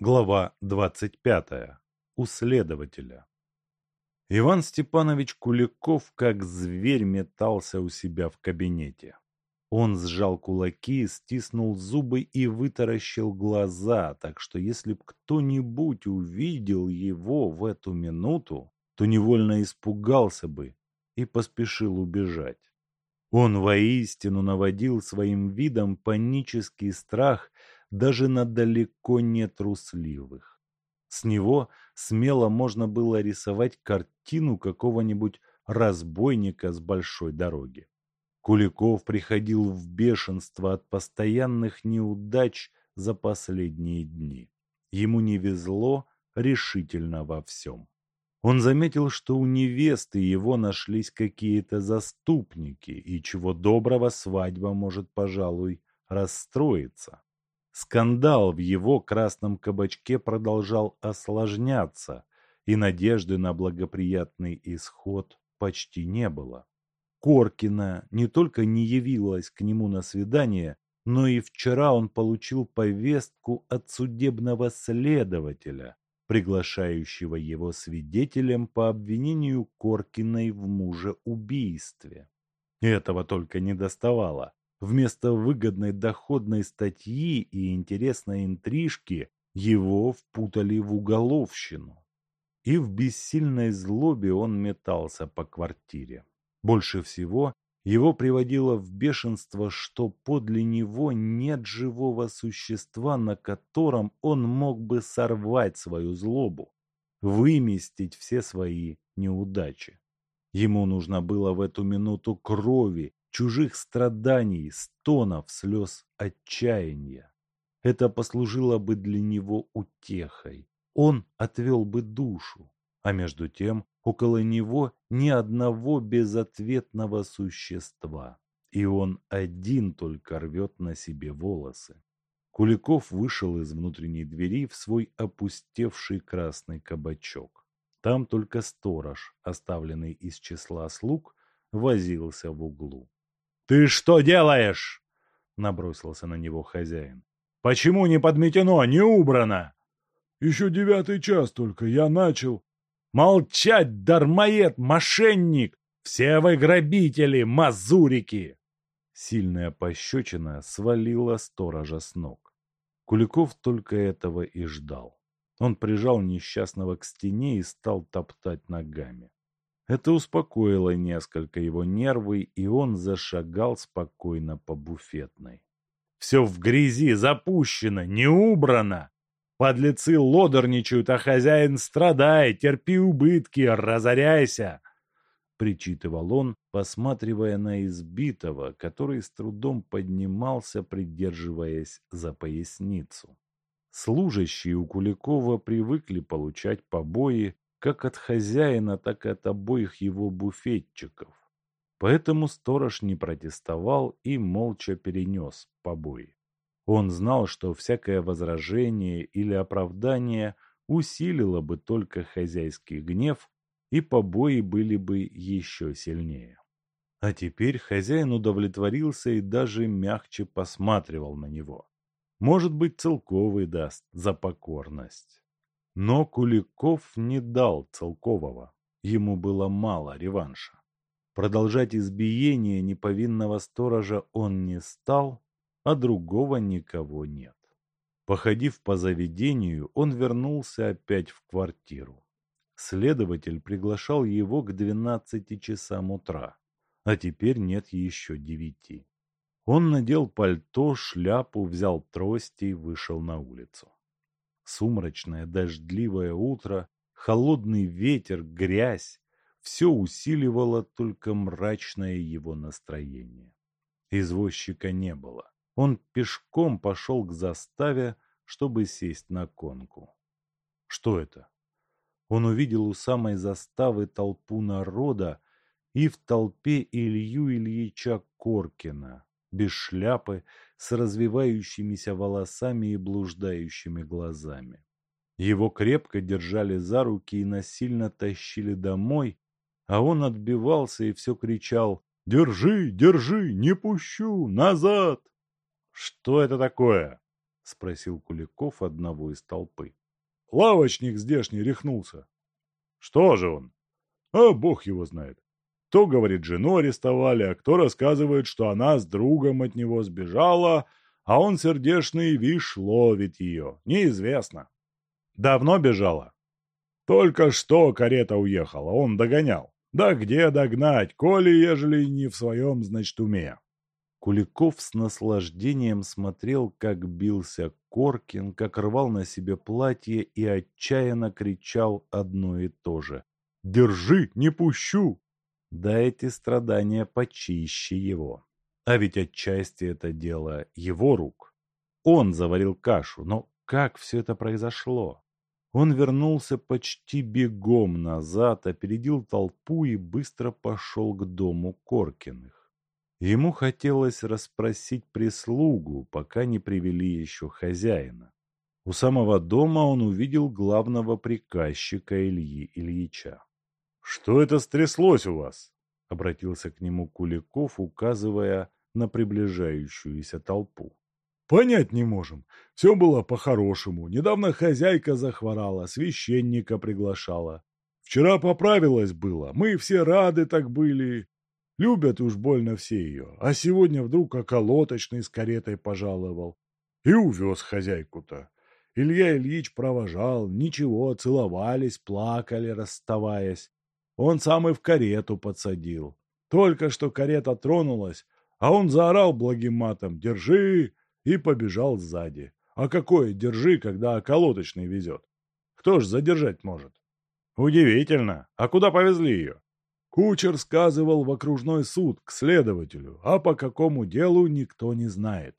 Глава 25. У следователя. Иван Степанович Куликов как зверь метался у себя в кабинете. Он сжал кулаки, стиснул зубы и вытаращил глаза, так что если б кто-нибудь увидел его в эту минуту, то невольно испугался бы и поспешил убежать. Он воистину наводил своим видом панический страх даже на далеко не трусливых. С него смело можно было рисовать картину какого-нибудь разбойника с большой дороги. Куликов приходил в бешенство от постоянных неудач за последние дни. Ему не везло решительно во всем. Он заметил, что у невесты его нашлись какие-то заступники, и чего доброго свадьба может, пожалуй, расстроиться. Скандал в его красном кабачке продолжал осложняться, и надежды на благоприятный исход почти не было. Коркина не только не явилась к нему на свидание, но и вчера он получил повестку от судебного следователя, приглашающего его свидетелем по обвинению Коркиной в мужеубийстве. Этого только не доставало. Вместо выгодной доходной статьи и интересной интрижки его впутали в уголовщину. И в бессильной злобе он метался по квартире. Больше всего его приводило в бешенство, что подле него нет живого существа, на котором он мог бы сорвать свою злобу, выместить все свои неудачи. Ему нужно было в эту минуту крови чужих страданий, стонов, слез отчаяния. Это послужило бы для него утехой. Он отвел бы душу, а между тем около него ни одного безответного существа, и он один только рвет на себе волосы. Куликов вышел из внутренней двери в свой опустевший красный кабачок. Там только сторож, оставленный из числа слуг, возился в углу. «Ты что делаешь?» — набросился на него хозяин. «Почему не подметено, не убрано?» «Еще девятый час только, я начал». «Молчать, дармоед, мошенник! Все вы грабители, мазурики!» Сильная пощечина свалила сторожа с ног. Куликов только этого и ждал. Он прижал несчастного к стене и стал топтать ногами. Это успокоило несколько его нервы, и он зашагал спокойно по буфетной. Все в грязи, запущено, не убрано. Подлецы лодорничают, а хозяин страдает, терпи убытки, разоряйся. Причитывал он, посматривая на избитого, который с трудом поднимался, придерживаясь за поясницу. Служащие у Куликова привыкли получать побои, как от хозяина, так и от обоих его буфетчиков. Поэтому сторож не протестовал и молча перенес побои. Он знал, что всякое возражение или оправдание усилило бы только хозяйский гнев, и побои были бы еще сильнее. А теперь хозяин удовлетворился и даже мягче посматривал на него. Может быть, целковый даст за покорность. Но Куликов не дал Целкового. Ему было мало реванша. Продолжать избиение неповинного сторожа он не стал, а другого никого нет. Походив по заведению, он вернулся опять в квартиру. Следователь приглашал его к двенадцати часам утра, а теперь нет еще девяти. Он надел пальто, шляпу, взял трость и вышел на улицу. Сумрачное дождливое утро, холодный ветер, грязь – все усиливало только мрачное его настроение. Извозчика не было. Он пешком пошел к заставе, чтобы сесть на конку. Что это? Он увидел у самой заставы толпу народа и в толпе Илью Ильича Коркина, без шляпы, с развивающимися волосами и блуждающими глазами. Его крепко держали за руки и насильно тащили домой, а он отбивался и все кричал «Держи, держи, не пущу, назад!» «Что это такое?» — спросил Куликов одного из толпы. Лавочник здешний рехнулся. Что же он? А бог его знает. Кто, говорит, жену арестовали, а кто рассказывает, что она с другом от него сбежала, а он сердешный, вишь, ловит ее. Неизвестно. Давно бежала? Только что карета уехала, он догонял. Да где догнать, коли, ежели не в своем, значит, уме. Куликов с наслаждением смотрел, как бился Коркин, как рвал на себе платье и отчаянно кричал одно и то же. «Держи, не пущу!» Да эти страдания почище его. А ведь отчасти это дело его рук. Он заварил кашу, но как все это произошло? Он вернулся почти бегом назад, опередил толпу и быстро пошел к дому Коркиных. Ему хотелось расспросить прислугу, пока не привели еще хозяина. У самого дома он увидел главного приказчика Ильи Ильича. «Что это стряслось у вас?» — обратился к нему Куликов, указывая на приближающуюся толпу. «Понять не можем. Все было по-хорошему. Недавно хозяйка захворала, священника приглашала. Вчера поправилась было. Мы все рады так были. Любят уж больно все ее. А сегодня вдруг околоточный с каретой пожаловал. И увез хозяйку-то. Илья Ильич провожал, ничего, целовались, плакали, расставаясь. Он сам и в карету подсадил. Только что карета тронулась, а он заорал благим матом «Держи!» и побежал сзади. А какое «держи», когда околоточный везет? Кто ж задержать может? Удивительно. А куда повезли ее? Кучер сказывал в окружной суд к следователю, а по какому делу никто не знает.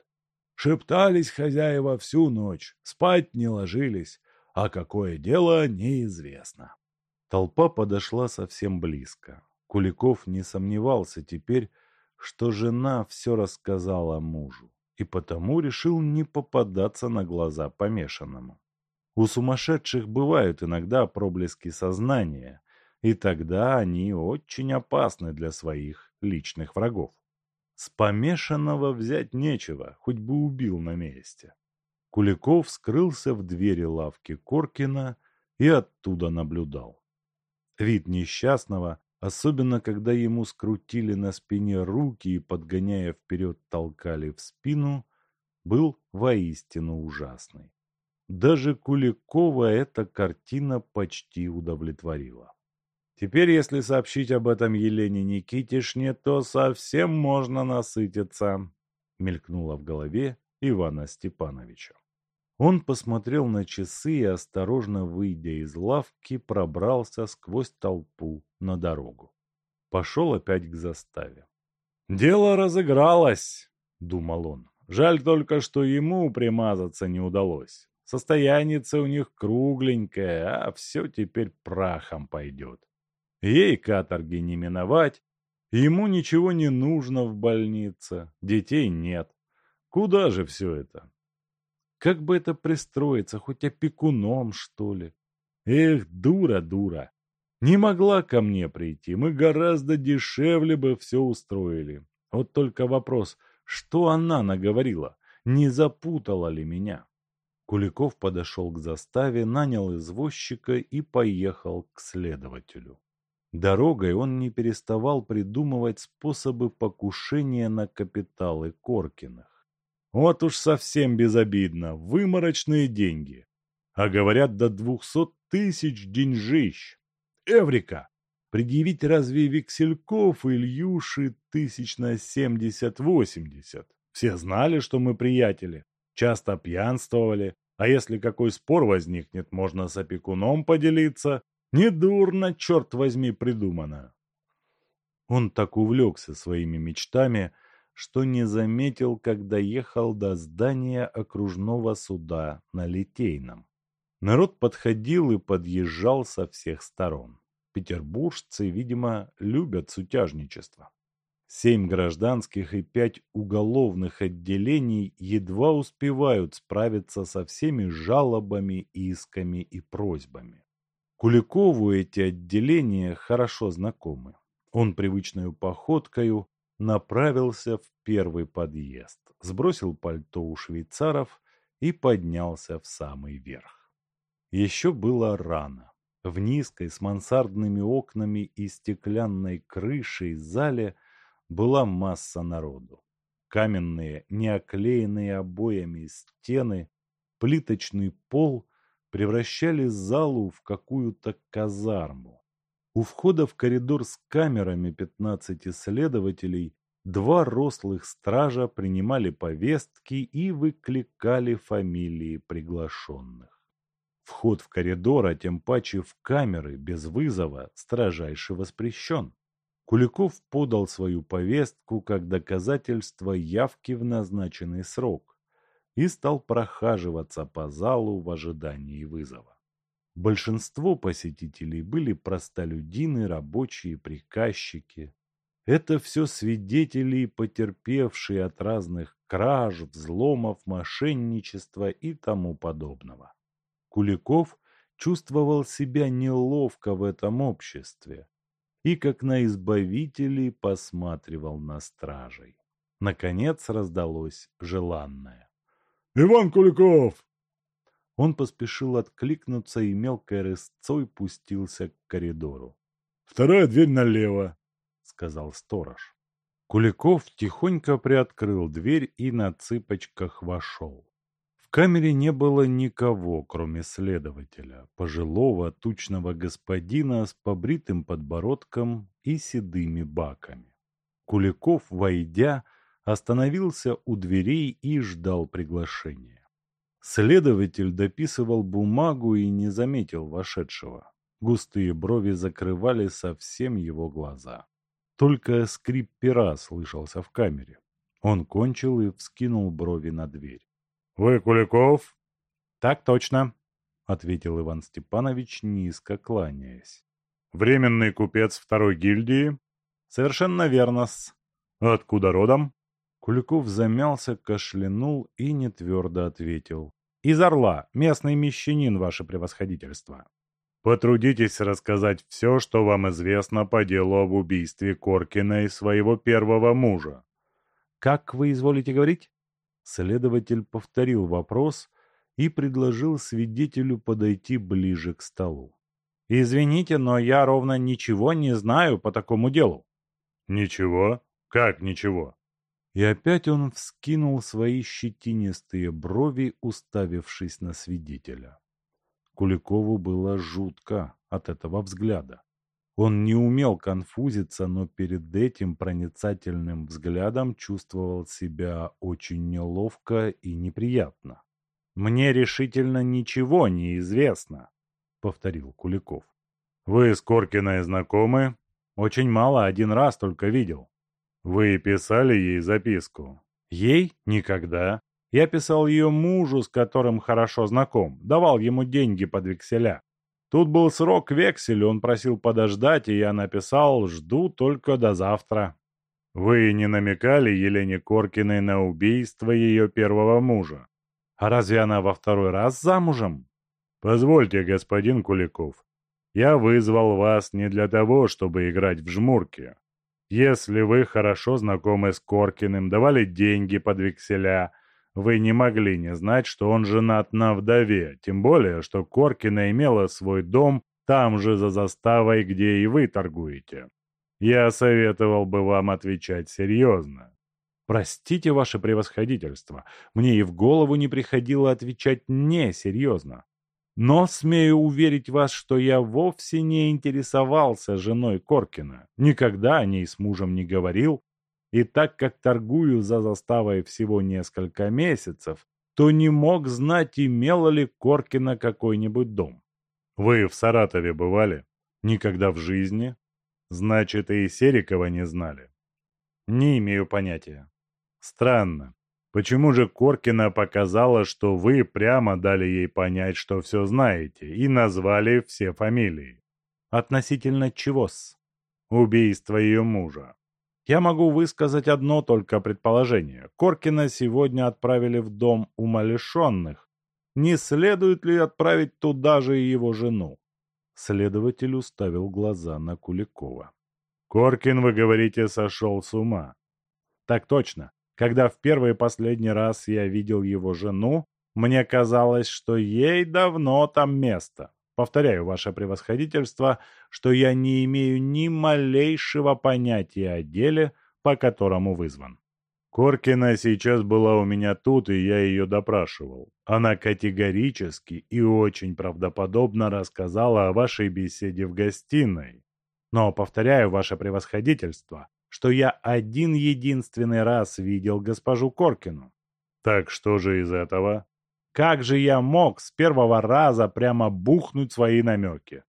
Шептались хозяева всю ночь, спать не ложились, а какое дело неизвестно. Толпа подошла совсем близко. Куликов не сомневался теперь, что жена все рассказала мужу, и потому решил не попадаться на глаза помешанному. У сумасшедших бывают иногда проблески сознания, и тогда они очень опасны для своих личных врагов. С помешанного взять нечего, хоть бы убил на месте. Куликов скрылся в двери лавки Коркина и оттуда наблюдал. Вид несчастного, особенно когда ему скрутили на спине руки и, подгоняя вперед, толкали в спину, был воистину ужасный. Даже Куликова эта картина почти удовлетворила. Теперь, если сообщить об этом Елене Никитишне, то совсем можно насытиться, мелькнуло в голове Ивана Степановича. Он посмотрел на часы и, осторожно выйдя из лавки, пробрался сквозь толпу на дорогу. Пошел опять к заставе. «Дело разыгралось», — думал он. «Жаль только, что ему примазаться не удалось. Состояние у них кругленькое, а все теперь прахом пойдет. Ей каторги не миновать, ему ничего не нужно в больнице, детей нет. Куда же все это? Как бы это пристроиться, хоть опекуном, что ли? Эх, дура, дура. Не могла ко мне прийти, мы гораздо дешевле бы все устроили. Вот только вопрос, что она наговорила? Не запутала ли меня? Куликов подошел к заставе, нанял извозчика и поехал к следователю. Дорогой он не переставал придумывать способы покушения на капиталы Коркиных. Вот уж совсем безобидно, выморочные деньги. А говорят, до двухсот тысяч деньжищ. Эврика! Предъявить разве Вексельков и Ильюши тысяч на семьдесят-восемьдесят? Все знали, что мы приятели, часто пьянствовали, а если какой спор возникнет, можно с опекуном поделиться. Недурно, черт возьми, придумано. Он так увлекся своими мечтами, что не заметил, когда ехал до здания окружного суда на Литейном. Народ подходил и подъезжал со всех сторон. Петербуржцы, видимо, любят сутяжничество. Семь гражданских и пять уголовных отделений едва успевают справиться со всеми жалобами, исками и просьбами. Куликову эти отделения хорошо знакомы. Он привычной походкою направился в первый подъезд, сбросил пальто у швейцаров и поднялся в самый верх. Еще было рано. В низкой с мансардными окнами и стеклянной крышей зале была масса народу. Каменные, неоклеенные обоями стены, плиточный пол превращали залу в какую-то казарму. У входа в коридор с камерами 15 следователей два рослых стража принимали повестки и выкликали фамилии приглашенных. Вход в коридор, а тем паче в камеры без вызова, строжайше воспрещен. Куликов подал свою повестку как доказательство явки в назначенный срок и стал прохаживаться по залу в ожидании вызова. Большинство посетителей были простолюдины, рабочие, приказчики. Это все свидетели, потерпевшие от разных краж, взломов, мошенничества и тому подобного. Куликов чувствовал себя неловко в этом обществе и, как на избавителей, посматривал на стражей. Наконец раздалось желанное. «Иван Куликов!» Он поспешил откликнуться и мелкой рысцой пустился к коридору. «Вторая дверь налево», — сказал сторож. Куликов тихонько приоткрыл дверь и на цыпочках вошел камере не было никого, кроме следователя, пожилого тучного господина с побритым подбородком и седыми баками. Куликов, войдя, остановился у дверей и ждал приглашения. Следователь дописывал бумагу и не заметил вошедшего. Густые брови закрывали совсем его глаза. Только скрип пера слышался в камере. Он кончил и вскинул брови на дверь. «Вы Куликов?» «Так точно», — ответил Иван Степанович, низко кланяясь. «Временный купец второй гильдии?» «Совершенно верно-с». «Откуда родом?» Куликов замялся, кашлянул и нетвердо ответил. «Из Орла, местный мещанин, ваше превосходительство». «Потрудитесь рассказать все, что вам известно по делу об убийстве Коркина и своего первого мужа». «Как вы изволите говорить?» Следователь повторил вопрос и предложил свидетелю подойти ближе к столу. «Извините, но я ровно ничего не знаю по такому делу». «Ничего? Как ничего?» И опять он вскинул свои щетинистые брови, уставившись на свидетеля. Куликову было жутко от этого взгляда. Он не умел конфузиться, но перед этим проницательным взглядом чувствовал себя очень неловко и неприятно. «Мне решительно ничего не известно», — повторил Куликов. «Вы с Коркиной знакомы?» «Очень мало, один раз только видел». «Вы писали ей записку?» «Ей? Никогда. Я писал ее мужу, с которым хорошо знаком, давал ему деньги под векселя. Тут был срок векселя, он просил подождать, и я написал «Жду только до завтра». Вы не намекали Елене Коркиной на убийство ее первого мужа? А разве она во второй раз замужем? Позвольте, господин Куликов, я вызвал вас не для того, чтобы играть в жмурки. Если вы хорошо знакомы с Коркиным, давали деньги под векселя, вы не могли не знать, что он женат на вдове, тем более, что Коркина имела свой дом там же за заставой, где и вы торгуете. Я советовал бы вам отвечать серьезно. Простите ваше превосходительство, мне и в голову не приходило отвечать не серьезно. Но смею уверить вас, что я вовсе не интересовался женой Коркина, никогда о ней с мужем не говорил и так как торгую за заставой всего несколько месяцев, то не мог знать, имела ли Коркина какой-нибудь дом. Вы в Саратове бывали? Никогда в жизни. Значит, и Серикова не знали? Не имею понятия. Странно. Почему же Коркина показала, что вы прямо дали ей понять, что все знаете, и назвали все фамилии? Относительно чего-с? Убийство ее мужа. Я могу высказать одно только предположение. Коркина сегодня отправили в дом умалишенных. Не следует ли отправить туда же и его жену? Следователь уставил глаза на Куликова. «Коркин, вы говорите, сошел с ума?» «Так точно. Когда в первый и последний раз я видел его жену, Мне казалось, что ей давно там место. Повторяю, ваше превосходительство, что я не имею ни малейшего понятия о деле, по которому вызван. Коркина сейчас была у меня тут, и я ее допрашивал. Она категорически и очень правдоподобно рассказала о вашей беседе в гостиной. Но, повторяю, ваше превосходительство, что я один единственный раз видел госпожу Коркину. Так что же из этого? Как же я мог с первого раза прямо бухнуть свои намеки?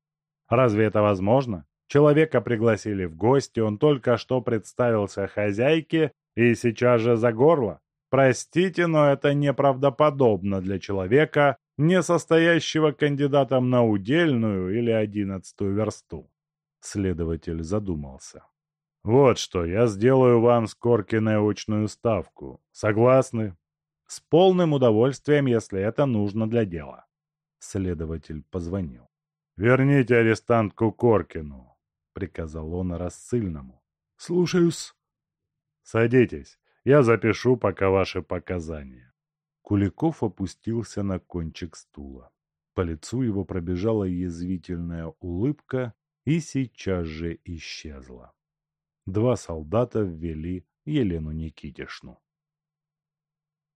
Разве это возможно? Человека пригласили в гости, он только что представился хозяйке и сейчас же за горло. Простите, но это неправдоподобно для человека, не состоящего кандидатом на удельную или одиннадцатую версту. Следователь задумался. «Вот что, я сделаю вам с Коркиной очную ставку. Согласны?» «С полным удовольствием, если это нужно для дела». Следователь позвонил. «Верните арестантку Коркину», — приказал он рассыльному. «Слушаюсь». «Садитесь, я запишу пока ваши показания». Куликов опустился на кончик стула. По лицу его пробежала язвительная улыбка и сейчас же исчезла два солдата ввели Елену Никитишну.